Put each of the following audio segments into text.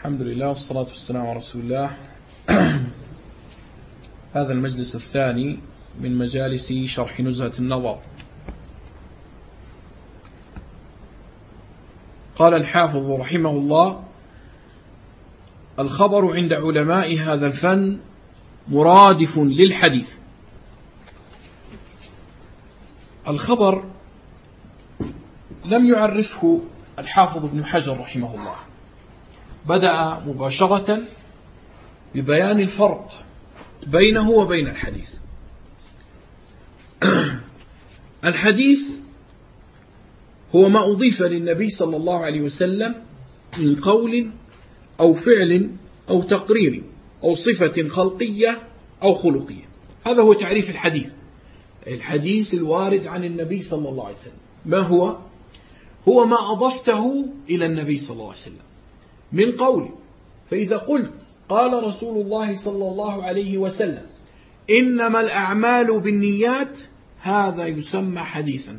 الحمد لله والصلاة والسلام على رسول الله. هذا المجلس الثاني من مجالس شرح نزهة النظر. قال الحافظ رحمه الله الخبر عند علماء هذا الفن مرادف للحديث. الخبر لم يعرفه الحافظ ابن حجر رحمه الله. بدأ مباشرة ببيان الفرق بينه وبين الحديث. الحديث هو ما أضيف للنبي صلى الله عليه وسلم من قول أو فعل أو تقرير أو صفة خلقية أو خلقية. هذا هو تعريف الحديث. الحديث الوارد عن النبي صلى الله عليه وسلم. ما هو؟ هو ما أضفته إلى النبي صلى الله عليه وسلم. من قول. فإذا قلت قال رسول الله صلى الله عليه وسلم إنما الأعمال بالنيات هذا يسمى حديثا.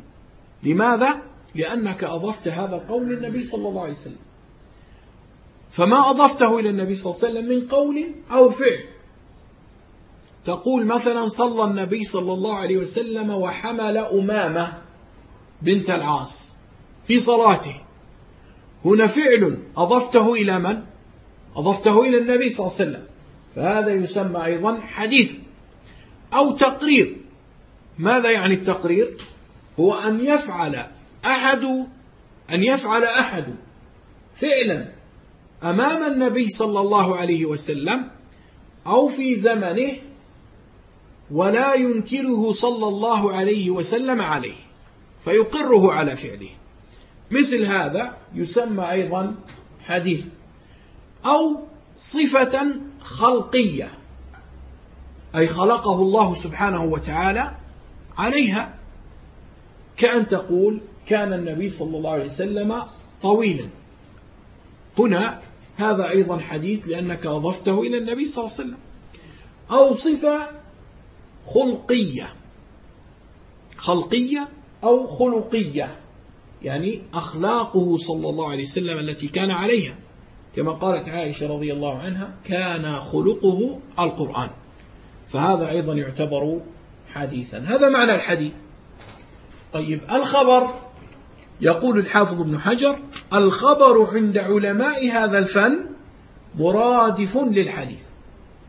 لماذا؟ لأنك أضفت هذا القول للنبي صلى الله عليه وسلم. فما أضفته إلى النبي صلى الله عليه وسلم من قول أو فعل. تقول مثلا صلى النبي صلى الله عليه وسلم وحمل أمامة بنت العاص في صلاته. هنا فعل أضفته إلى من؟ أضفته إلى النبي صلى الله عليه وسلم فهذا يسمى أيضا حديث أو تقرير ماذا يعني التقرير؟ هو أن يفعل أحد أن يفعل أحد فعلا أمام النبي صلى الله عليه وسلم أو في زمنه ولا ينكره صلى الله عليه وسلم عليه فيقره على فعله مثل هذا يسمى أيضا حديث أو صفة خلقية أي خلقه الله سبحانه وتعالى عليها. كأن تقول كان النبي صلى الله عليه وسلم طويلا. هنا هذا أيضا حديث لأنك أضفته إلى النبي صلى الله عليه وسلم. أو صفة خلقية خلقية أو خلقية. يعني أخلاقه صلى الله عليه وسلم التي كان عليها. كما قالت عائشة رضي الله عنها كان خلقه القرآن. فهذا أيضا يعتبر حديثا. هذا معنى الحديث. طيب الخبر يقول الحافظ ابن حجر الخبر عند علماء هذا الفن مرادف للحديث.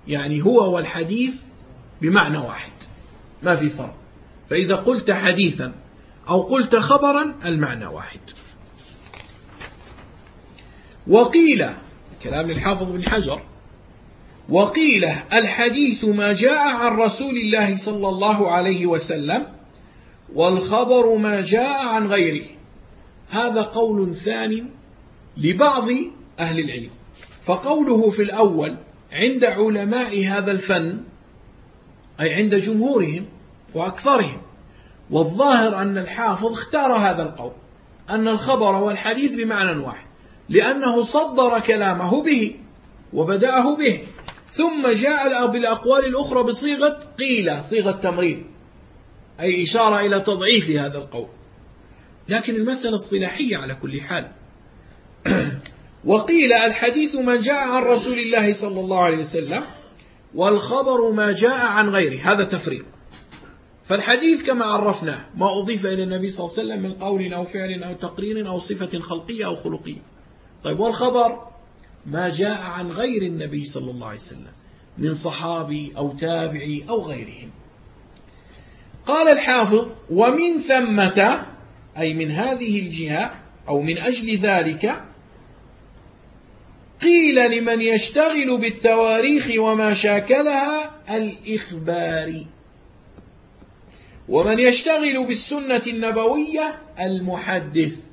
يعني هو والحديث بمعنى واحد ما في فرق. فإذا قلت حديثا أو قلت خبرا المعنى واحد. وقيل كلام الحافظ بن حجر وقيل الحديث ما جاء عن رسول الله صلى الله عليه وسلم والخبر ما جاء عن غيره. هذا قول ثاني لبعض أهل العلم. فقوله في الأول عند علماء هذا الفن أي عند جمهورهم وأكثرهم والظاهر أن الحافظ اختار هذا القول أن الخبر والحديث بمعنى واحد لأنه صدر كلامه به وبدأه به ثم جاء بالأقوال الأخرى بصيغة قيل صيغة تمريض أي إشارة إلى تضعيف هذا القول. لكن المسألة اصطلاحية على كل حال. وقيل الحديث ما جاء عن رسول الله صلى الله عليه وسلم والخبر ما جاء عن غيره هذا تفريق. فالحديث كما عرفناه ما أضيف إلى النبي صلى الله عليه وسلم من قول أو فعل أو تقرير أو صفة خلقية أو خلقية. طيب والخبر ما جاء عن غير النبي صلى الله عليه وسلم من صحابي أو تابعي أو غيرهم. قال الحافظ ومن ثمة أي من هذه الجهة أو من أجل ذلك قيل لمن يشتغل بالتواريخ وما شاكلها الإخبار ومن يشتغل بالسنة النبوية المحدث.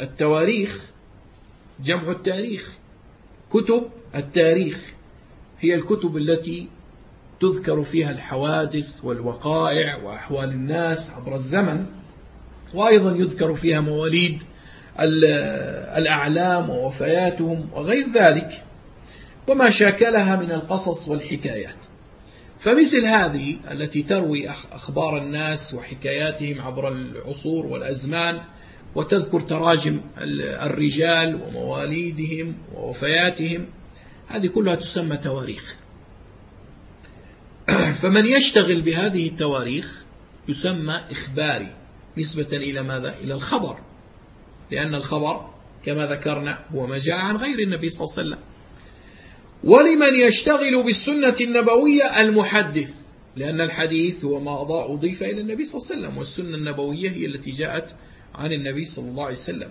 التواريخ جمع التاريخ كتب التاريخ هي الكتب التي تذكر فيها الحوادث والوقائع وأحوال الناس عبر الزمن وأيضا يذكر فيها مواليد الأعلام ووفياتهم وغير ذلك. وما شاكلها من القصص والحكايات. فمثل هذه التي تروي أخبار الناس وحكاياتهم عبر العصور والأزمان وتذكر تراجم الرجال ومواليدهم ووفياتهم هذه كلها تسمى تواريخ. فمن يشتغل بهذه التواريخ يسمى إخباري نسبة إلى ماذا؟ إلى الخبر. لأن الخبر كما ذكرنا هو ما جاء عن غير النبي صلى الله عليه وسلم. ولمن يشتغل بالسنة النبوية المحدث لأن الحديث هو ما أضيف إلى النبي صلى الله عليه وسلم والسنة النبوية هي التي جاءت عن النبي صلى الله عليه وسلم.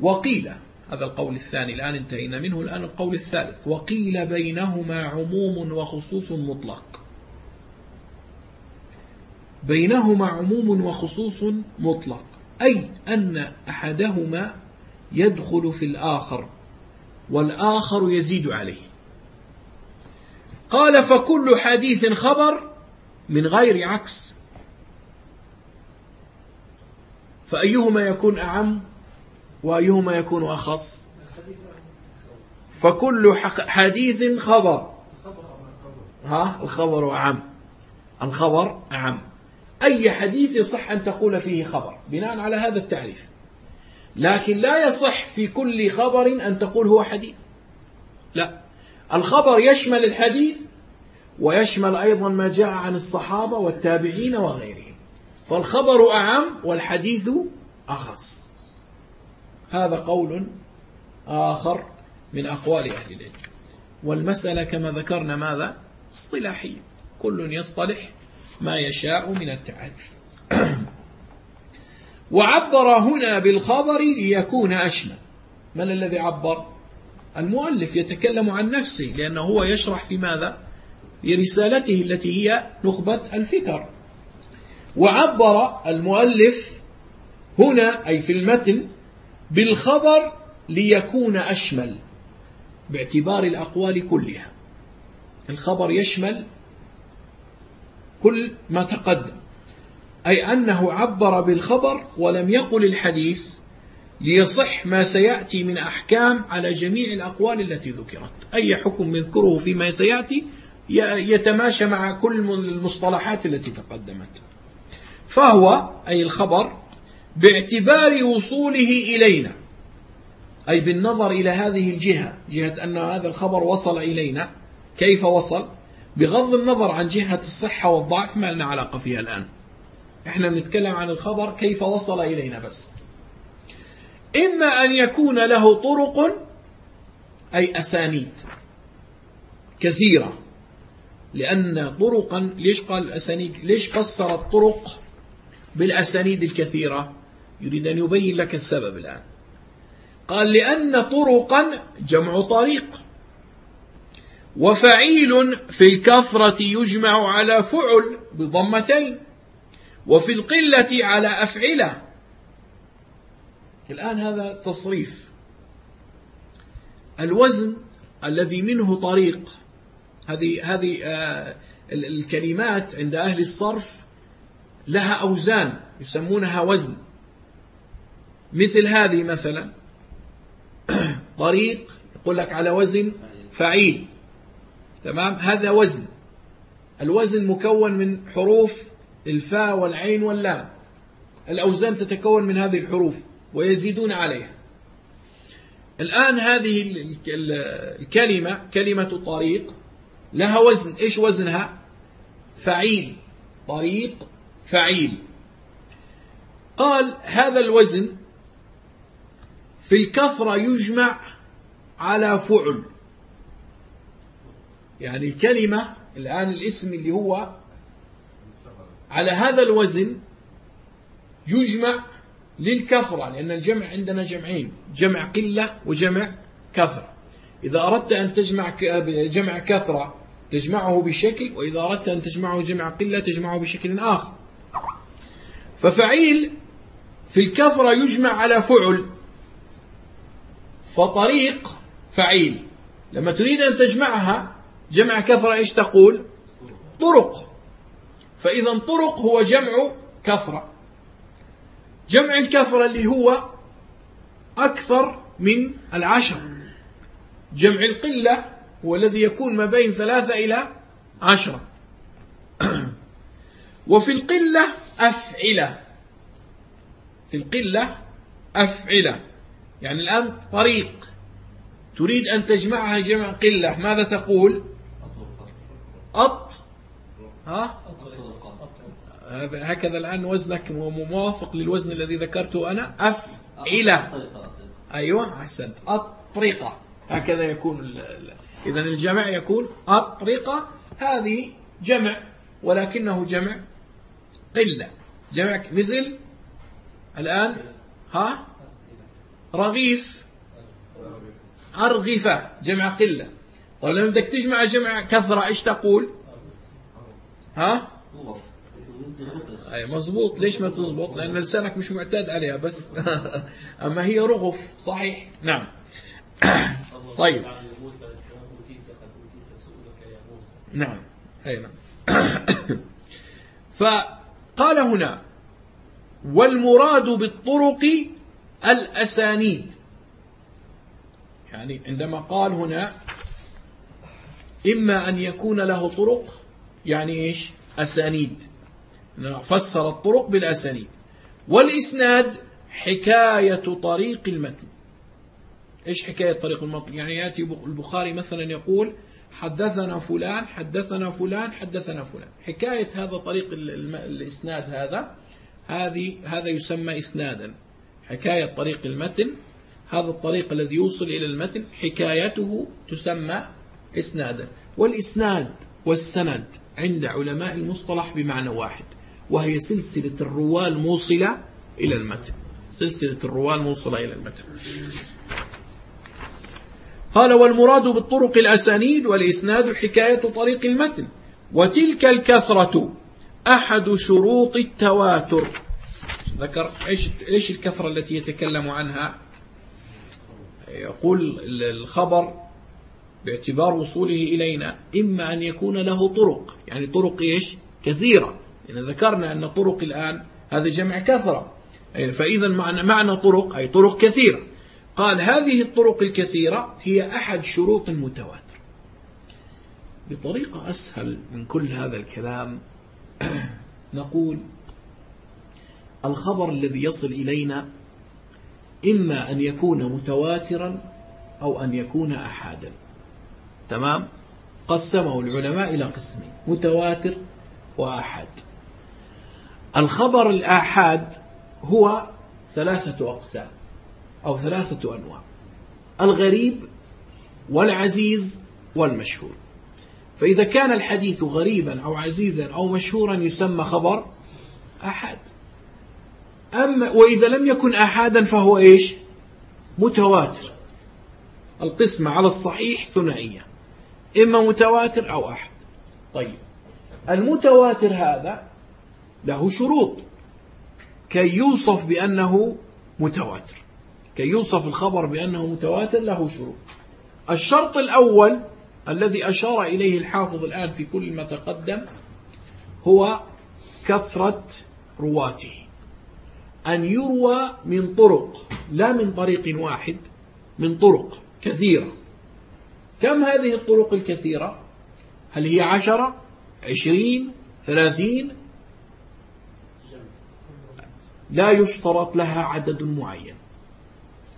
وقيل هذا القول الثاني الآن انتهينا منه الآن القول الثالث. وقيل بينهما عموم وخصوص مطلق. بينهما عموم وخصوص مطلق. أي أن أحدهما يدخل في الآخر والآخر يزيد عليه. قال فكل حديث خبر من غير عكس. فأيهما يكون أعم وأيهما يكون أخص؟ فكل حديث خبر. ها؟ الخبر أعم. الخبر أعم. أي حديث يصح أن تقول فيه خبر بناء على هذا التعريف. لكن لا يصح في كل خبر أن تقول هو حديث. الخبر يشمل الحديث ويشمل أيضا ما جاء عن الصحابة والتابعين وغيرهم. فالخبر أعم والحديث أخص. هذا قول آخر من أقوال أهل العلم. والمسألة كما ذكرنا ماذا؟ اصطلاحية. كل يصطلح ما يشاء من التعريف. وعبر هنا بالخبر ليكون أشمل. من الذي عبر؟ المؤلف يتكلم عن نفسه لأنه هو يشرح في ماذا؟ في رسالته التي هي نخبة الفكر. وعبر المؤلف هنا أي في المتن بالخبر ليكون أشمل باعتبار الأقوال كلها. الخبر يشمل كل ما تقدم. أي أنه عبر بالخبر ولم يقل الحديث ليصح ما سيأتي من أحكام على جميع الأقوال التي ذكرت. أي حكم نذكره فيما سيأتي يتماشى مع كل المصطلحات التي تقدمت. فهو أي الخبر باعتبار وصوله إلينا. أي بالنظر إلى هذه الجهة جهة أن هذا الخبر وصل إلينا. كيف وصل؟ بغض النظر عن جهة الصحة والضعف ما لنا علاقة فيها الآن. إحنا بنتكلم عن الخبر كيف وصل إلينا بس. إما أن يكون له طرق أي أسانيد كثيرة لأن طرقا ليش قال الأسانيد؟ ليش فسر الطرق بالأسانيد الكثيرة؟ يريد أن يبين لك السبب الآن. قال لأن طرقا جمع طريق وفعيل في الكثرة يجمع على فعل بضمتين وفي القلة على أفعلة. الآن هذا تصريف. الوزن الذي منه طريق. هذه هذه آه، الكلمات عند أهل الصرف لها أوزان يسمونها وزن. مثل هذه مثلا. طريق يقول لك على وزن فعيل. تمام؟ هذا وزن. الوزن مكون من حروف الفاء والعين واللام. الأوزان تتكون من هذه الحروف. ويزيدون عليها. الآن هذه الكلمة كلمة طريق لها وزن. إيش وزنها؟ فعيل. طريق فعيل. قال هذا الوزن في الكثرة يجمع على فعل. يعني الكلمة الآن الاسم اللي هو على هذا الوزن يجمع للكثرة لأن الجمع عندنا جمعين جمع قلة وجمع كثرة إذا أردت أن تجمع جمع كثرة تجمعه بشكل وإذا أردت أن تجمعه جمع قلة تجمعه بشكل آخر. ففعيل في الكثرة يجمع على فعل فطريق فعيل. لما تريد أن تجمعها جمع كثرة إيش تقول؟ طرق. فإذا طرق هو جمع كثرة جمع الكثرة اللي هو أكثر من العشر. جمع القلة هو الذي يكون ما بين ثلاثة إلى عشرة. وفي القلة أفعلة. في القلة أفعلة. يعني الآن طريق. تريد أن تجمعها جمع قلة. ماذا تقول؟ أط. ها؟ هكذا الآن وزنك موافق للوزن الذي ذكرته أنا؟ أفعلة أيوة أحسنت. الطريقة هكذا يكون إذا الجمع يكون الطريقة هذه جمع ولكنه جمع قلة. جمع مثل الآن ها؟ رغيف. أرغفة جمع قلة. طيب لما بدك تجمع جمع كثرة إيش تقول؟ ها؟ أي مزبوط ليش ما تزبط لأن لسانك مش معتاد عليها بس. أما هي رغف. صحيح؟ نعم. طيب. نعم. أي نعم. فقال هنا والمراد بالطرق الأسانيد. يعني عندما قال هنا إما أن يكون له طرق يعني إيش؟ أسانيد. فسر الطرق بالأسانيد. والإسناد حكاية طريق المتن. إيش حكاية طريق المتن؟ يعني يأتي البخاري مثلا يقول حدثنا فلان حدثنا فلان حدثنا فلان. حكاية هذا طريق الإسناد هذا. هذه هذا يسمى إسنادا. حكاية طريق المتن. هذا الطريق الذي يوصل إلى المتن حكايته تسمى إسنادا. والإسناد والسند عند علماء المصطلح بمعنى واحد. وهي سلسلة الرواة الموصلة إلى المتن. سلسلة الرواة الموصلة إلى المتن. قال والمراد بالطرق الأسانيد والإسناد حكاية طريق المتن. وتلك الكثرة أحد شروط التواتر. ذكر إيش, إيش الكثرة التي يتكلم عنها؟ يقول الخبر باعتبار وصوله إلينا. إما أن يكون له طرق. يعني طرق إيش؟ كثيرة. يعني ذكرنا أن طرق الآن هذا جمع كثرة. فإذا معنى, معنى طرق أي طرق كثيرة. قال هذه الطرق الكثيرة هي أحد شروط المتواتر. بطريقة أسهل من كل هذا الكلام نقول الخبر الذي يصل إلينا إما أن يكون متواترا أو أن يكون أحادا. تمام؟ قسمه العلماء إلى قسمين متواتر وأحد الخبر الآحاد هو ثلاثة أقسام أو ثلاثة أنواع الغريب والعزيز والمشهور. فإذا كان الحديث غريبا أو عزيزا أو مشهورا يسمى خبر أحد أما وإذا لم يكن أحادا فهو إيش؟ متواتر. القسمة على الصحيح ثنائية إما متواتر أو أحد. طيب المتواتر هذا له شروط. كي يوصف بأنه متواتر. كي يوصف الخبر بأنه متواتر له شروط. الشرط الأول الذي أشار إليه الحافظ الآن في كل ما تقدم هو كثرة رواته. أن يروى من طرق لا من طريق واحد من طرق كثيرة. كم هذه الطرق الكثيرة؟ هل هي عشرة؟ عشرين؟ ثلاثين؟ لا يشترط لها عدد معين.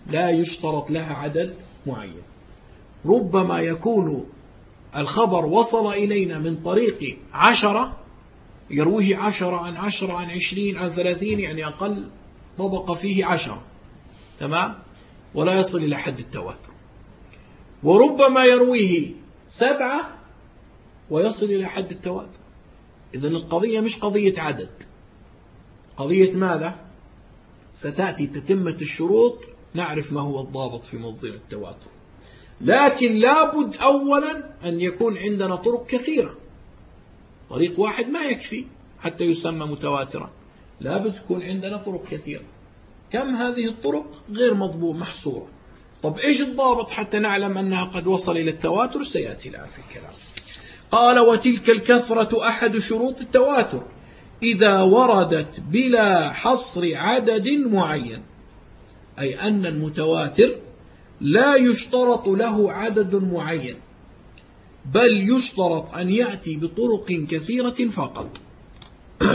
لا يشترط لها عدد معين. ربما يكون الخبر وصل إلينا من طريق عشرة يرويه عشرة عن عشرة عن عشرين عن ثلاثين يعني أقل طبق فيه عشرة. تمام؟ ولا يصل إلى حد التواتر. وربما يرويه سبعة ويصل إلى حد التواتر. إذن القضية مش قضية عدد. قضية ماذا؟ ستأتي تتمة الشروط نعرف ما هو الضابط في موضوع التواتر. لكن لابد أولا أن يكون عندنا طرق كثيرة. طريق واحد ما يكفي حتى يسمى متواترا. لابد تكون عندنا طرق كثيرة. كم هذه الطرق؟ غير مضبوط محصورة. طب إيش الضابط حتى نعلم أنها قد وصل إلى التواتر؟ سيأتي الآن في الكلام. قال وتلك الكثرة أحد شروط التواتر. إذا وردت بلا حصر عدد معين أي أن المتواتر لا يشترط له عدد معين بل يشترط أن يأتي بطرق كثيرة فقط.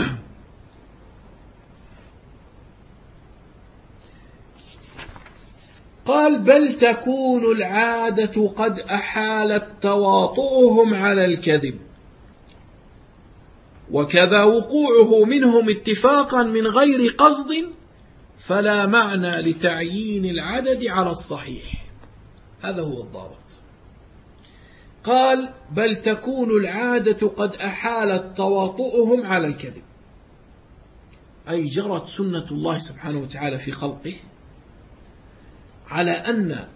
قال بل تكون العادة قد أحالت تواطؤهم على الكذب. وكذا وقوعه منهم اتفاقا من غير قصد فلا معنى لتعيين العدد على الصحيح. هذا هو الضابط. قال بل تكون العادة قد أحالت تواطؤهم على الكذب. أي جرت سنة الله سبحانه وتعالى في خلقه على أن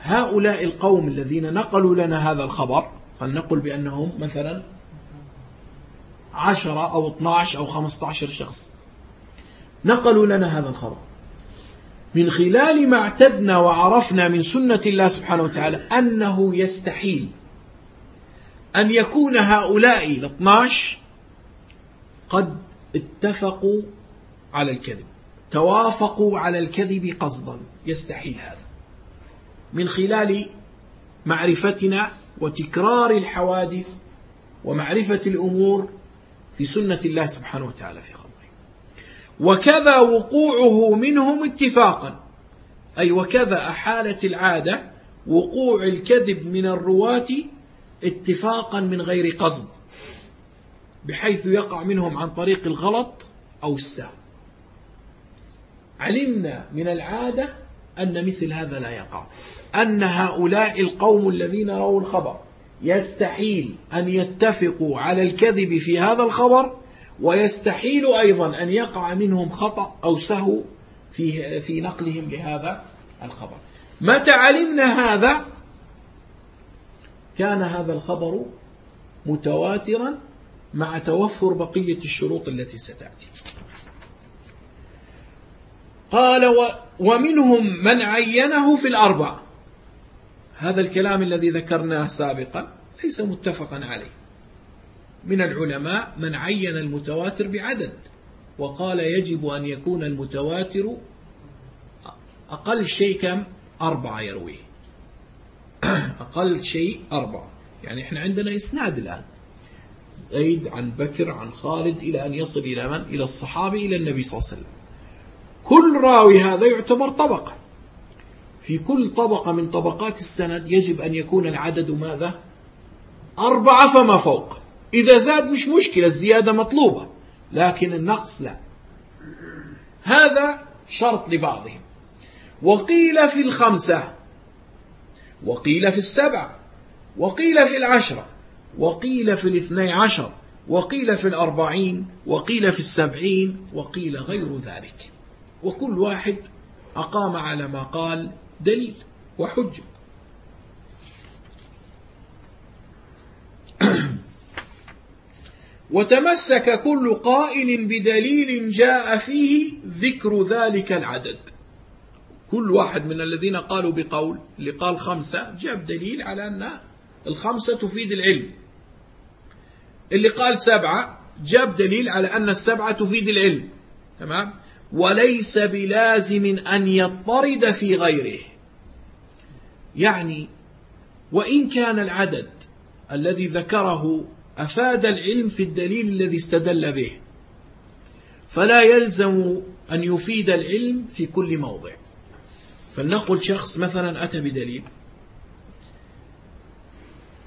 هؤلاء القوم الذين نقلوا لنا هذا الخبر فلنقل بأنهم مثلا عشرة أو 12 أو 15 شخص. نقلوا لنا هذا الخبر. من خلال ما اعتدنا وعرفنا من سنة الله سبحانه وتعالى أنه يستحيل أن يكون هؤلاء ال 12 قد اتفقوا على الكذب توافقوا على الكذب قصدا. يستحيل هذا. من خلال معرفتنا وتكرار الحوادث ومعرفة الأمور في سنة الله سبحانه وتعالى في خلقه وكذا وقوعه منهم اتفاقا. أي وكذا أحالت العادة وقوع الكذب من الرواة اتفاقا من غير قصد بحيث يقع منهم عن طريق الغلط أو السهو علمنا من العادة أن مثل هذا لا يقع أن هؤلاء القوم الذين رأوا الخبر يستحيل أن يتفقوا على الكذب في هذا الخبر ويستحيل أيضا أن يقع منهم خطأ أو سهو في في نقلهم لهذا الخبر. متى علمنا هذا؟ كان هذا الخبر متواترا مع توفر بقية الشروط التي ستأتي. قال ومنهم من عينه في الأربعة هذا الكلام الذي ذكرناه سابقا. ليس متفقا عليه. من العلماء من عين المتواتر بعدد وقال يجب أن يكون المتواتر أقل شيء كم؟ أربعة يرويه. أقل شيء أربعة. يعني إحنا عندنا إسناد الآن. زيد عن بكر عن خالد إلى أن يصل إلى من؟ إلى الصحابي إلى النبي صلى الله عليه وسلم. كل راوي هذا يعتبر طبقة. في كل طبقة من طبقات السند يجب أن يكون العدد ماذا؟ أربعة فما فوق. إذا زاد مش مشكلة الزيادة مطلوبة لكن النقص لا. هذا شرط لبعضهم. وقيل في الخمسة وقيل في السبعة وقيل في العشرة وقيل في الاثني عشر وقيل في الأربعين وقيل في السبعين وقيل غير ذلك. وكل واحد أقام على ما قال دليل وحجة. وتمسك كل قائل بدليل جاء فيه ذكر ذلك العدد. كل واحد من الذين قالوا بقول اللي قال خمسة جاب دليل على أن الخمسة تفيد العلم. اللي قال سبعة جاب دليل على أن السبعة تفيد العلم. تمام؟ وليس بلازم أن يضطرد في غيره. يعني وإن كان العدد الذي ذكره أفاد العلم في الدليل الذي استدل به. فلا يلزم أن يفيد العلم في كل موضع. فلنقل شخص مثلا أتى بدليل.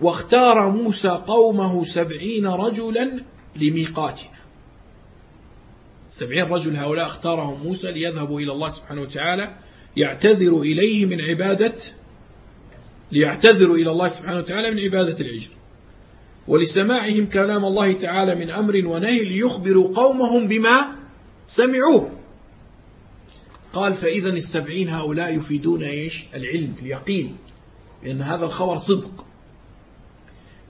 واختار موسى قومه سبعين رجلا لميقاتنا. سبعين رجل هؤلاء اختارهم موسى ليذهبوا إلى الله سبحانه وتعالى يعتذر إليه من عبادة ليعتذروا إلى الله سبحانه وتعالى من عبادة العجل. ولسماعهم كلام الله تعالى من أمر ونهي ليخبروا قومهم بما سمعوه. قال فإذا السبعين هؤلاء يفيدون إيش؟ العلم اليقين لأن هذا الخبر صدق.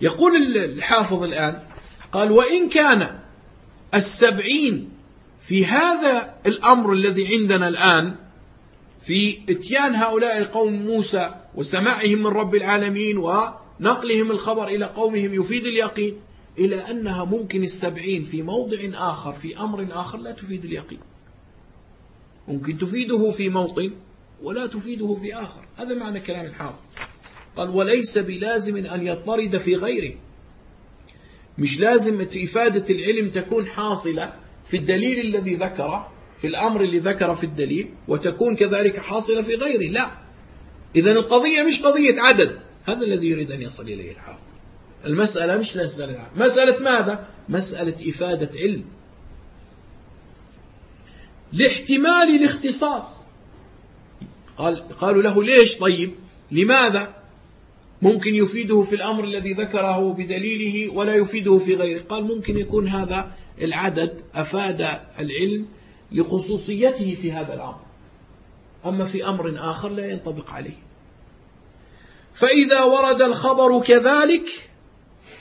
يقول الحافظ الآن قال وإن كان السبعين في هذا الأمر الذي عندنا الآن في إتيان هؤلاء القوم موسى وسماعهم من رب العالمين ونقلهم الخبر إلى قومهم يفيد اليقين إلى أنها ممكن السبعين في موضع آخر في أمر آخر لا تفيد اليقين. ممكن تفيده في موطن ولا تفيده في آخر. هذا معنى كلام الحافظ قال وليس بلازم أن يضطرد في غيره. مش لازم إفادة العلم تكون حاصلة في الدليل الذي ذكره في الأمر اللي ذكر في الدليل وتكون كذلك حاصلة في غيره. لا. إذا القضية مش قضية عدد. هذا الذي يريد أن يصل إليه الحافظ المسألة مش مسألة مسألة ماذا؟ مسألة إفادة علم. لاحتمال الاختصاص. قال قالوا له ليش طيب؟ لماذا؟ ممكن يفيده في الأمر الذي ذكره بدليله ولا يفيده في غيره. قال ممكن يكون هذا العدد أفاد العلم لخصوصيته في هذا الأمر. أما في أمر آخر لا ينطبق عليه. فإذا ورد الخبر كذلك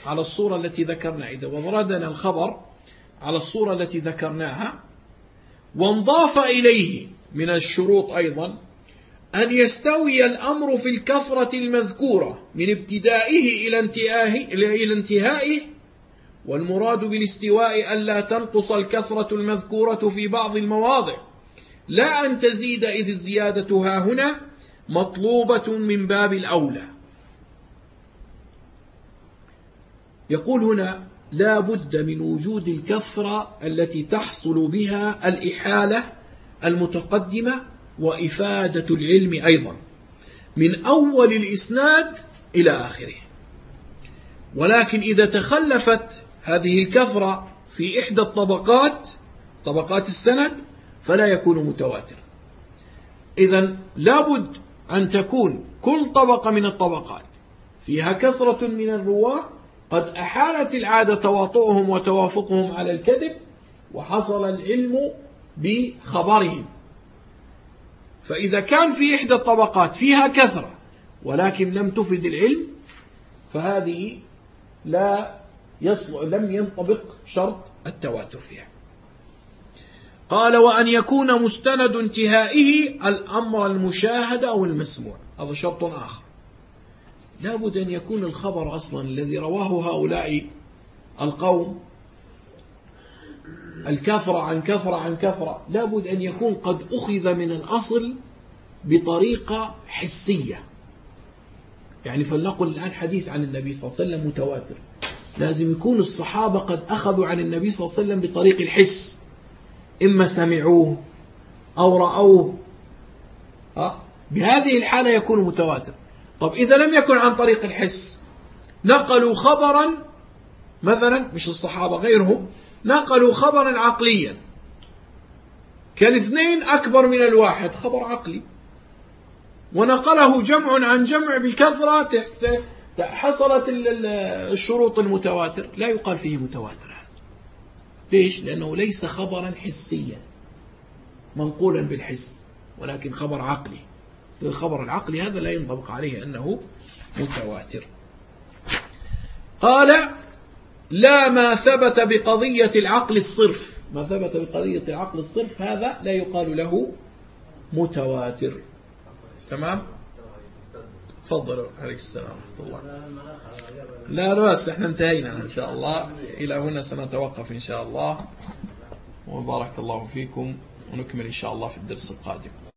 على الصورة التي ذكرنا إذا وردنا الخبر على الصورة التي ذكرناها وانضاف إليه من الشروط أيضا أن يستوي الأمر في الكثرة المذكورة من ابتدائه إلى انتهائه, إلى انتهائه والمراد بالاستواء ألا تنقص الكثرة المذكورة في بعض المواضع. لا أن تزيد إذ الزيادة ها هنا مطلوبة من باب الأولى. يقول هنا لا بد من وجود الكثرة التي تحصل بها الإحالة المتقدمة وإفادة العلم أيضا من أول الإسناد إلى آخره. ولكن إذا تخلفت هذه الكثرة في إحدى الطبقات طبقات السند فلا يكون متواتر. إذا لابد أن تكون كل طبقة من الطبقات فيها كثرة من الرواة قد أحالت العادة تواطؤهم وتوافقهم على الكذب وحصل العلم بخبرهم. فإذا كان في إحدى الطبقات فيها كثرة ولكن لم تفد العلم فهذه لا يصل لم ينطبق شرط التواتر فيها. قال وأن يكون مستند انتهائه الأمر المشاهد أو المسموع. هذا شرط آخر. لا بد أن يكون الخبر أصلا الذي رواه هؤلاء القوم الكثرة عن كثرة عن كثرة لا بد أن يكون قد أخذ من الأصل بطريقة حسية. يعني فلنقل الآن حديث عن النبي صلى الله عليه وسلم متواتر. لازم يكون الصحابة قد أخذوا عن النبي صلى الله عليه وسلم بطريق الحس. إما سمعوه أو رأوه. بهذه الحالة يكون متواتر. طب إذا لم يكن عن طريق الحس نقلوا خبرا مثلا مش الصحابة غيرهم نقلوا خبرا عقليا. كان اثنين أكبر من الواحد خبر عقلي. ونقله جمع عن جمع بكثرة حصلت الشروط المتواتر. لا يقال فيه متواتر. ليش؟ لأنه ليس خبرا حسيا منقولا بالحس ولكن خبر عقلي. الخبر العقلي هذا لا ينطبق عليه أنه متواتر. قال لا ما ثبت بقضية العقل الصرف. ما ثبت بقضية العقل الصرف هذا لا يقال له متواتر. تمام؟ تفضلوا عليك السلام ورحمة الله. لا لا بس إحنا انتهينا إن شاء الله. إلى هنا سنتوقف إن شاء الله. وبارك الله فيكم ونكمل إن شاء الله في الدرس القادم.